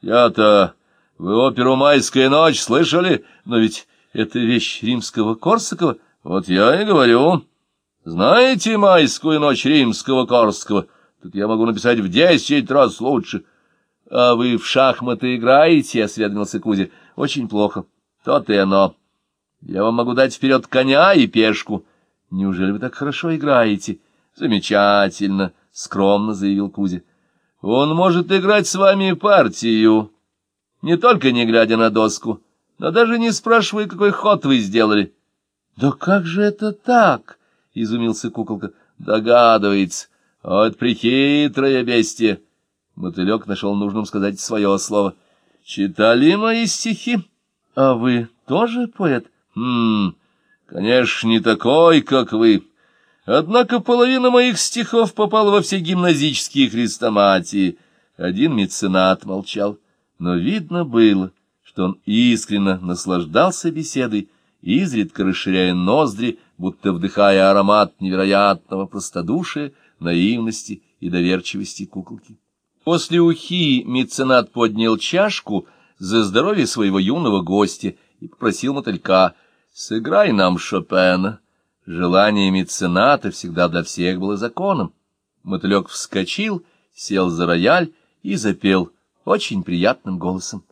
Я-то... Вы оперу «Майская ночь» слышали? Но ведь это вещь римского Корсакова. Вот я и говорю. Знаете «Майскую ночь» римского Корсакова? Тут я могу написать в десять раз лучше. — А вы в шахматы играете? — осведомился Кузя. — Очень плохо. То-то и оно. Я вам могу дать вперед коня и пешку. Неужели вы так хорошо играете? — Замечательно, — скромно заявил Кузя. — Он может играть с вами партию, не только не глядя на доску, но даже не спрашивая, какой ход вы сделали. — Да как же это так? — изумился куколка. — Догадывается. Вот прихитрое бестие. Мотылек нашел нужным сказать свое слово. — Читали мои стихи? — А вы тоже поэт? — Хм, конечно, не такой, как вы. Однако половина моих стихов попала во все гимназические хрестоматии. Один меценат молчал, но видно было, что он искренно наслаждался беседой, изредка расширяя ноздри, будто вдыхая аромат невероятного простодушия, наивности и доверчивости куколки. После ухи меценат поднял чашку за здоровье своего юного гостя и попросил мотылька «Сыграй нам Шопена». Желание мецената всегда для всех было законом. Мотылек вскочил, сел за рояль и запел очень приятным голосом.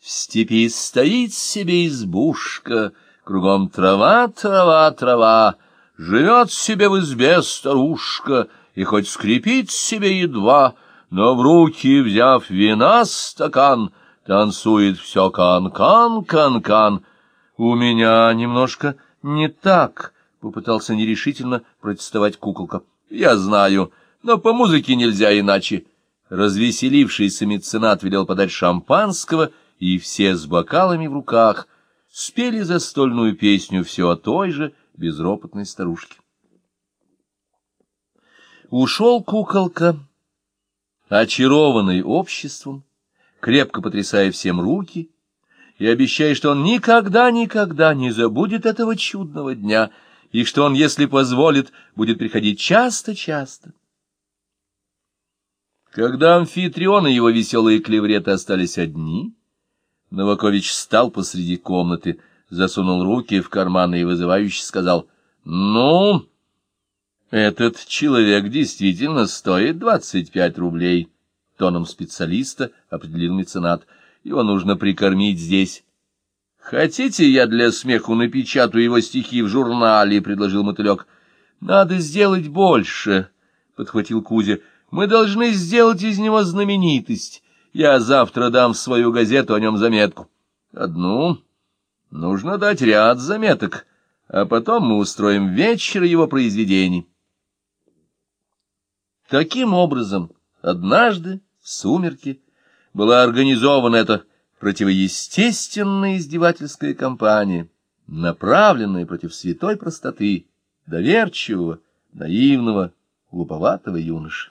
В степи стоит себе избушка, кругом трава, трава, трава, живет себе в избе старушка, и хоть скрипит себе едва — но в руки, взяв вина стакан, танцует все кан-кан, кан-кан. У меня немножко не так, — попытался нерешительно протестовать куколка. Я знаю, но по музыке нельзя иначе. Развеселившийся меценат велел подать шампанского, и все с бокалами в руках спели застольную песню все о той же безропотной старушке. Ушел куколка очарованный обществом, крепко потрясая всем руки и обещая, что он никогда-никогда не забудет этого чудного дня, и что он, если позволит, будет приходить часто-часто. Когда амфитрион и его веселые клевреты остались одни, Новакович встал посреди комнаты, засунул руки в карманы и вызывающе сказал «Ну...» Этот человек действительно стоит двадцать пять рублей. Тоном специалиста определил меценат. Его нужно прикормить здесь. Хотите, я для смеху напечатаю его стихи в журнале, — предложил мотылек. Надо сделать больше, — подхватил Кузя. Мы должны сделать из него знаменитость. Я завтра дам в свою газету о нем заметку. Одну. Нужно дать ряд заметок, а потом мы устроим вечер его произведений. Таким образом, однажды в сумерки была организована эта противоестественная издевательская кампания, направленная против святой простоты, доверчивого, наивного, глуповатого юноши.